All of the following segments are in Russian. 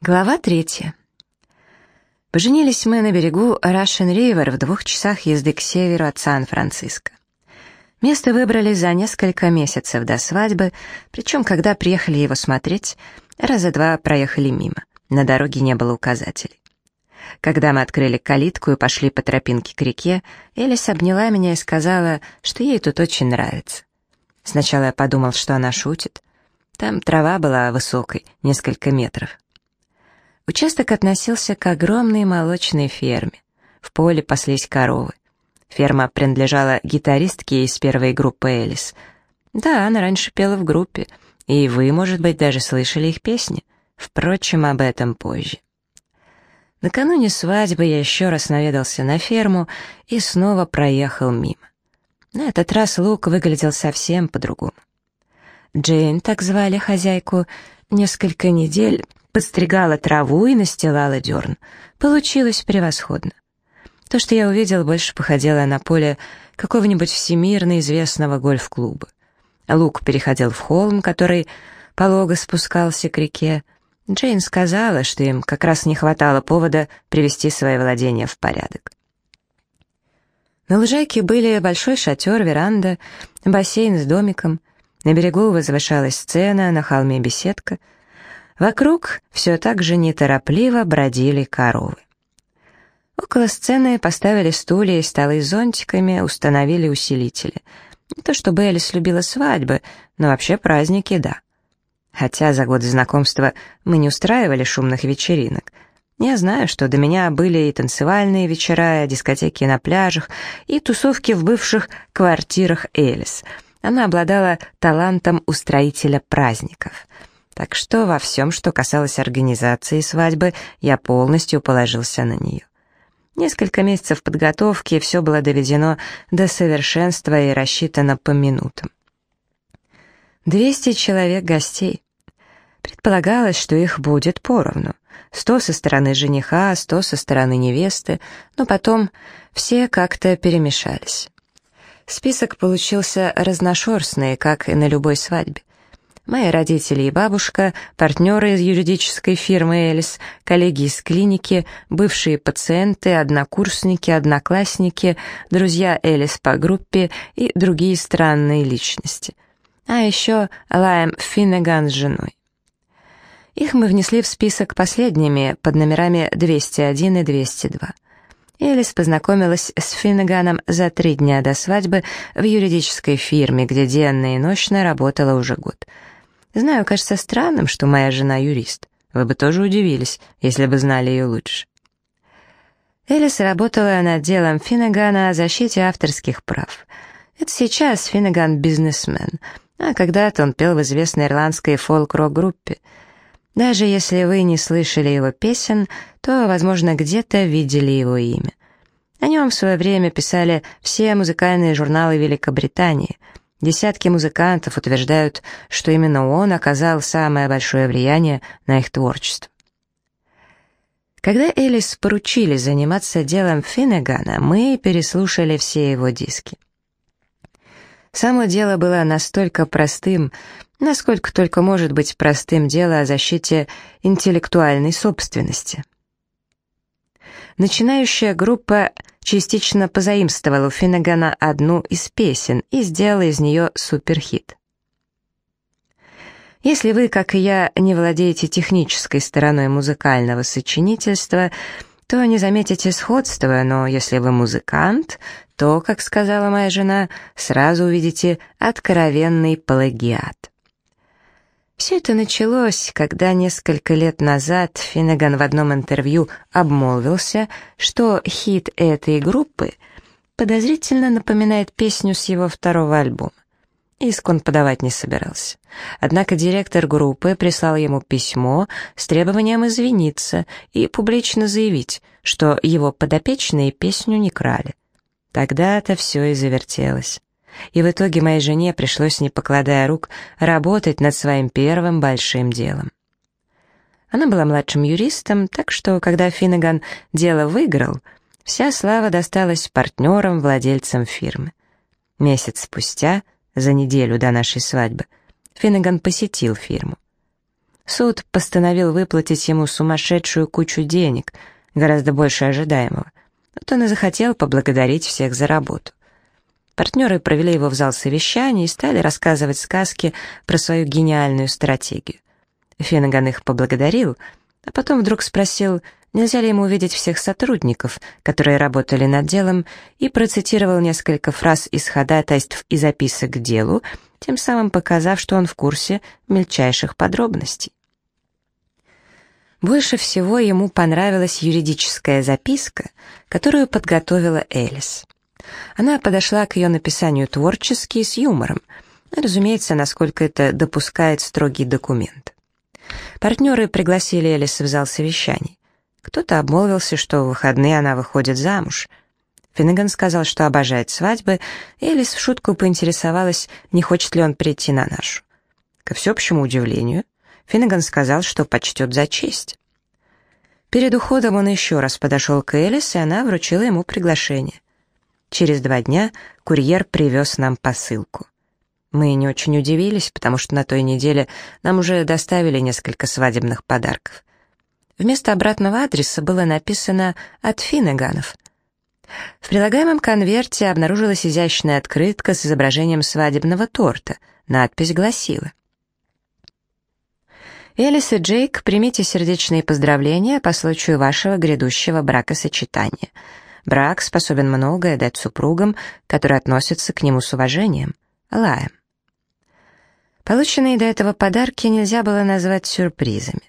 Глава третья. Поженились мы на берегу Russian River в двух часах езды к северу от Сан-Франциско. Место выбрали за несколько месяцев до свадьбы, причем, когда приехали его смотреть, раза два проехали мимо. На дороге не было указателей. Когда мы открыли калитку и пошли по тропинке к реке, Элис обняла меня и сказала, что ей тут очень нравится. Сначала я подумал, что она шутит. Там трава была высокой, несколько метров. Участок относился к огромной молочной ферме. В поле паслись коровы. Ферма принадлежала гитаристке из первой группы Элис. Да, она раньше пела в группе, и вы, может быть, даже слышали их песни. Впрочем, об этом позже. Накануне свадьбы я еще раз наведался на ферму и снова проехал мимо. На этот раз лук выглядел совсем по-другому. Джейн, так звали хозяйку, несколько недель подстригала траву и настилала дерн. Получилось превосходно. То, что я увидел, больше походило на поле какого-нибудь всемирно известного гольф-клуба. Лук переходил в холм, который полого спускался к реке. Джейн сказала, что им как раз не хватало повода привести свои владения в порядок. На лужайке были большой шатер, веранда, бассейн с домиком. На берегу возвышалась сцена, на холме беседка — Вокруг все так же неторопливо бродили коровы. Около сцены поставили стулья и столы с зонтиками, установили усилители. Не то чтобы Элис любила свадьбы, но вообще праздники — да. Хотя за годы знакомства мы не устраивали шумных вечеринок. Я знаю, что до меня были и танцевальные вечера, и дискотеки на пляжах, и тусовки в бывших квартирах Элис. Она обладала талантом устроителя праздников — так что во всем, что касалось организации свадьбы, я полностью положился на нее. Несколько месяцев подготовки, все было доведено до совершенства и рассчитано по минутам. 200 человек гостей. Предполагалось, что их будет поровну. Сто со стороны жениха, сто со стороны невесты, но потом все как-то перемешались. Список получился разношерстный, как и на любой свадьбе. Мои родители и бабушка, партнеры из юридической фирмы «Элис», коллеги из клиники, бывшие пациенты, однокурсники, одноклассники, друзья Элис по группе и другие странные личности. А еще Лайм Финнеган с женой. Их мы внесли в список последними, под номерами 201 и 202. Элис познакомилась с Финнеганом за три дня до свадьбы в юридической фирме, где денно и ночно работала уже год — Знаю, кажется странным, что моя жена юрист. Вы бы тоже удивились, если бы знали ее лучше. Элис работала над делом Финнегана о защите авторских прав. Это сейчас Финнеган бизнесмен, а когда-то он пел в известной ирландской фолк-рок-группе. Даже если вы не слышали его песен, то, возможно, где-то видели его имя. О нем в свое время писали все музыкальные журналы Великобритании — Десятки музыкантов утверждают, что именно он оказал самое большое влияние на их творчество. Когда Элис поручили заниматься делом Финнегана, мы переслушали все его диски. Само дело было настолько простым, насколько только может быть простым дело о защите интеллектуальной собственности. Начинающая группа частично позаимствовала у Финнегана одну из песен и сделала из нее суперхит. Если вы, как и я, не владеете технической стороной музыкального сочинительства, то не заметите сходства, но если вы музыкант, то, как сказала моя жена, сразу увидите откровенный плагиат. Все это началось, когда несколько лет назад Финнеган в одном интервью обмолвился, что хит этой группы подозрительно напоминает песню с его второго альбома. Иск он подавать не собирался. Однако директор группы прислал ему письмо с требованием извиниться и публично заявить, что его подопечные песню не крали. Тогда-то все и завертелось и в итоге моей жене пришлось, не покладая рук, работать над своим первым большим делом. Она была младшим юристом, так что, когда Финнеган дело выиграл, вся слава досталась партнерам, владельцам фирмы. Месяц спустя, за неделю до нашей свадьбы, Финнеган посетил фирму. Суд постановил выплатить ему сумасшедшую кучу денег, гораздо больше ожидаемого. Вот он и захотел поблагодарить всех за работу. Партнеры провели его в зал совещаний и стали рассказывать сказки про свою гениальную стратегию. Финнеган их поблагодарил, а потом вдруг спросил, нельзя ли ему увидеть всех сотрудников, которые работали над делом, и процитировал несколько фраз из ходатайств и записок к делу, тем самым показав, что он в курсе мельчайших подробностей. Больше всего ему понравилась юридическая записка, которую подготовила Элис. Она подошла к ее написанию творчески и с юмором, разумеется, насколько это допускает строгий документ. Партнеры пригласили Элис в зал совещаний. Кто-то обмолвился, что в выходные она выходит замуж. Финнеган сказал, что обожает свадьбы, и Элис в шутку поинтересовалась, не хочет ли он прийти на нашу. Ко всеобщему удивлению, Финнеган сказал, что почтет за честь. Перед уходом он еще раз подошел к Элис, и она вручила ему приглашение. Через два дня курьер привез нам посылку. Мы не очень удивились, потому что на той неделе нам уже доставили несколько свадебных подарков. Вместо обратного адреса было написано «От Финнеганов». В прилагаемом конверте обнаружилась изящная открытка с изображением свадебного торта. Надпись гласила Элис и Джейк, примите сердечные поздравления по случаю вашего грядущего бракосочетания. Брак способен многое дать супругам, которые относятся к нему с уважением. Лаем. Полученные до этого подарки нельзя было назвать сюрпризами.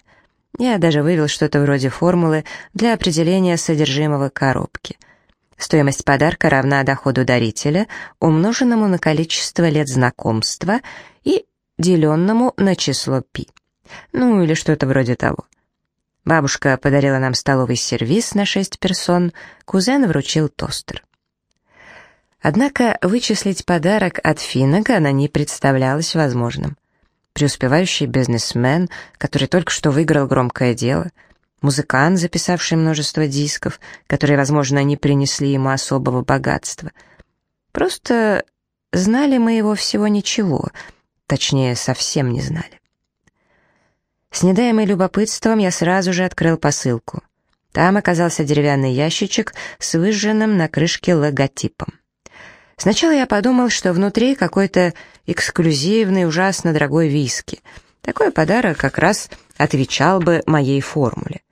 Я даже вывел что-то вроде формулы для определения содержимого коробки. Стоимость подарка равна доходу дарителя, умноженному на количество лет знакомства и деленному на число пи. Ну, или что-то вроде того. Бабушка подарила нам столовый сервиз на шесть персон, кузен вручил тостер. Однако вычислить подарок от Финнегана не представлялось возможным. Преуспевающий бизнесмен, который только что выиграл громкое дело, музыкант, записавший множество дисков, которые, возможно, не принесли ему особого богатства. Просто знали мы его всего ничего, точнее, совсем не знали. С недаемой любопытством я сразу же открыл посылку. Там оказался деревянный ящичек с выжженным на крышке логотипом. Сначала я подумал, что внутри какой-то эксклюзивный, ужасно дорогой виски. Такой подарок как раз отвечал бы моей формуле.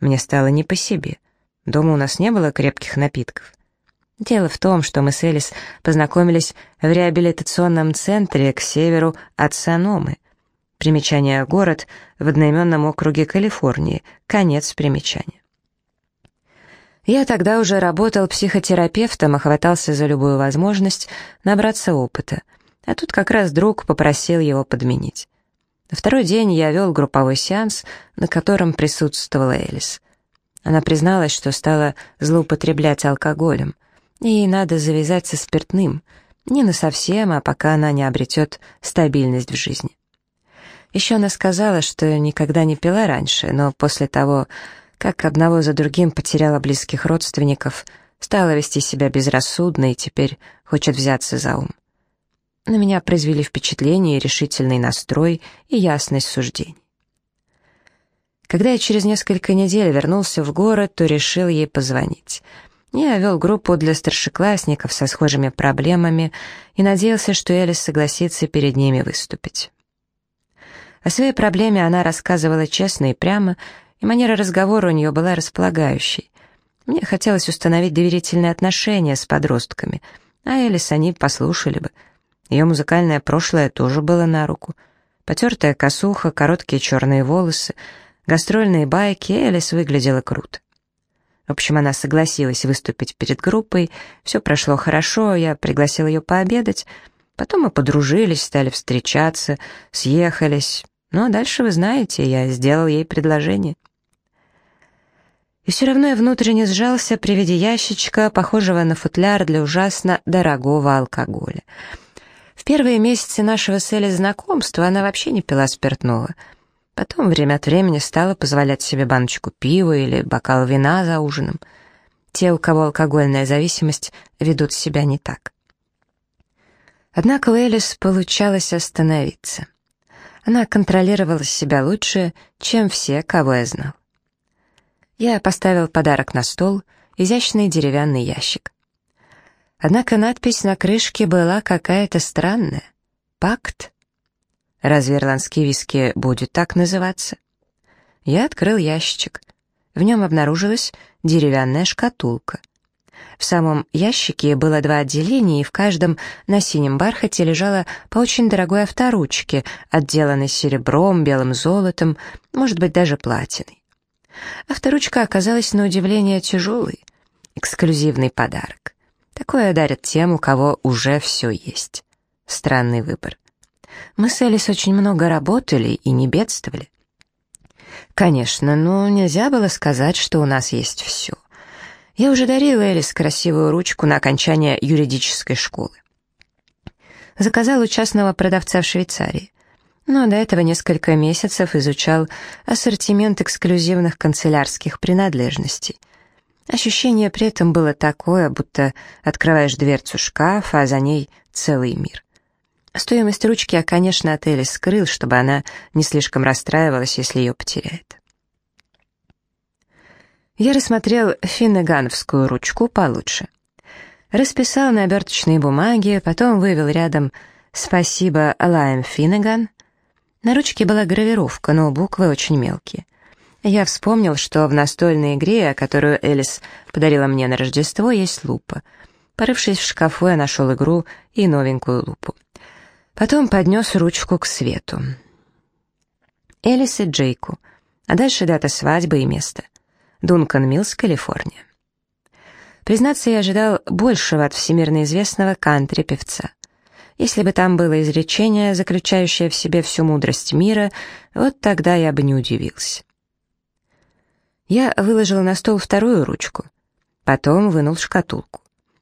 Мне стало не по себе. Дома у нас не было крепких напитков. Дело в том, что мы с Элис познакомились в реабилитационном центре к северу от Саномы. Примечание «Город» в одноименном округе Калифорнии. Конец примечания. Я тогда уже работал психотерапевтом и хватался за любую возможность набраться опыта. А тут как раз друг попросил его подменить. На второй день я вел групповой сеанс, на котором присутствовала Элис. Она призналась, что стала злоупотреблять алкоголем, ей надо завязать со спиртным, не на совсем, а пока она не обретет стабильность в жизни. Еще она сказала, что никогда не пила раньше, но после того, как одного за другим потеряла близких родственников, стала вести себя безрассудно и теперь хочет взяться за ум. На меня произвели впечатление решительный настрой и ясность суждений. Когда я через несколько недель вернулся в город, то решил ей позвонить. Я вел группу для старшеклассников со схожими проблемами и надеялся, что Элис согласится перед ними выступить. О своей проблеме она рассказывала честно и прямо, и манера разговора у нее была располагающей. Мне хотелось установить доверительные отношения с подростками, а Элис они послушали бы. Ее музыкальное прошлое тоже было на руку. Потертая косуха, короткие черные волосы, гастрольные байки, Элис выглядела круто. В общем, она согласилась выступить перед группой, все прошло хорошо, я пригласил ее пообедать, потом мы подружились, стали встречаться, съехались, ну а дальше вы знаете, я сделал ей предложение. И все равно я внутренне сжался при виде ящичка, похожего на футляр для ужасно дорогого алкоголя. В первые месяцы нашего с Элли знакомства она вообще не пила спиртного. Потом время от времени стала позволять себе баночку пива или бокал вина за ужином. Те, у кого алкогольная зависимость, ведут себя не так. Однако у Элис получалось остановиться. Она контролировала себя лучше, чем все, кого я знал. Я поставил подарок на стол, изящный деревянный ящик. Однако надпись на крышке была какая-то странная. «Пакт». Разве ирландский виски будет так называться? Я открыл ящичек. В нем обнаружилась деревянная шкатулка. В самом ящике было два отделения, и в каждом на синем бархате лежала по очень дорогой авторучке, отделанной серебром, белым золотом, может быть, даже платиной. Авторучка оказалась на удивление тяжелой. Эксклюзивный подарок. Такое дарят тем, у кого уже все есть. Странный выбор. Мы с Элис очень много работали и не бедствовали. Конечно, но нельзя было сказать, что у нас есть все. Я уже дарила Элис красивую ручку на окончание юридической школы. Заказал у частного продавца в Швейцарии. Но до этого несколько месяцев изучал ассортимент эксклюзивных канцелярских принадлежностей. Ощущение при этом было такое, будто открываешь дверцу шкафа, а за ней целый мир. Стоимость ручки я, конечно, от Элис скрыл, чтобы она не слишком расстраивалась, если ее потеряет. Я рассмотрел финнегановскую ручку получше. Расписал на оберточной бумаге, потом вывел рядом «Спасибо, Лайм Финнеган». На ручке была гравировка, но буквы очень мелкие. Я вспомнил, что в настольной игре, которую Элис подарила мне на Рождество, есть лупа. Порывшись в шкафу, я нашел игру и новенькую лупу. Потом поднес ручку к свету. Элис и Джейку, а дальше дата свадьбы и место. Дункан Милс, Калифорния. Признаться, я ожидал большего от всемирно известного кантри-певца. Если бы там было изречение, заключающее в себе всю мудрость мира, вот тогда я бы не удивился. Я выложил на стол вторую ручку, потом вынул шкатулку.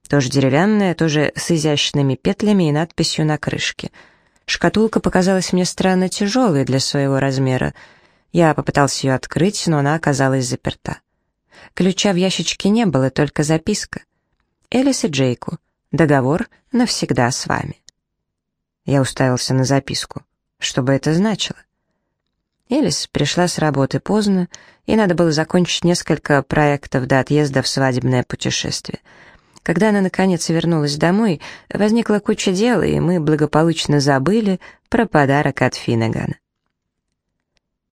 Тоже деревянная, тоже с изящными петлями и надписью на крышке. Шкатулка показалась мне странно тяжелой для своего размера. Я попытался ее открыть, но она оказалась заперта. Ключа в ящичке не было, только записка. Элис и Джейку. Договор навсегда с вами. Я уставился на записку. Что бы это значило? Элис пришла с работы поздно, и надо было закончить несколько проектов до отъезда в свадебное путешествие. Когда она, наконец, вернулась домой, возникла куча дел, и мы благополучно забыли про подарок от Финнегана.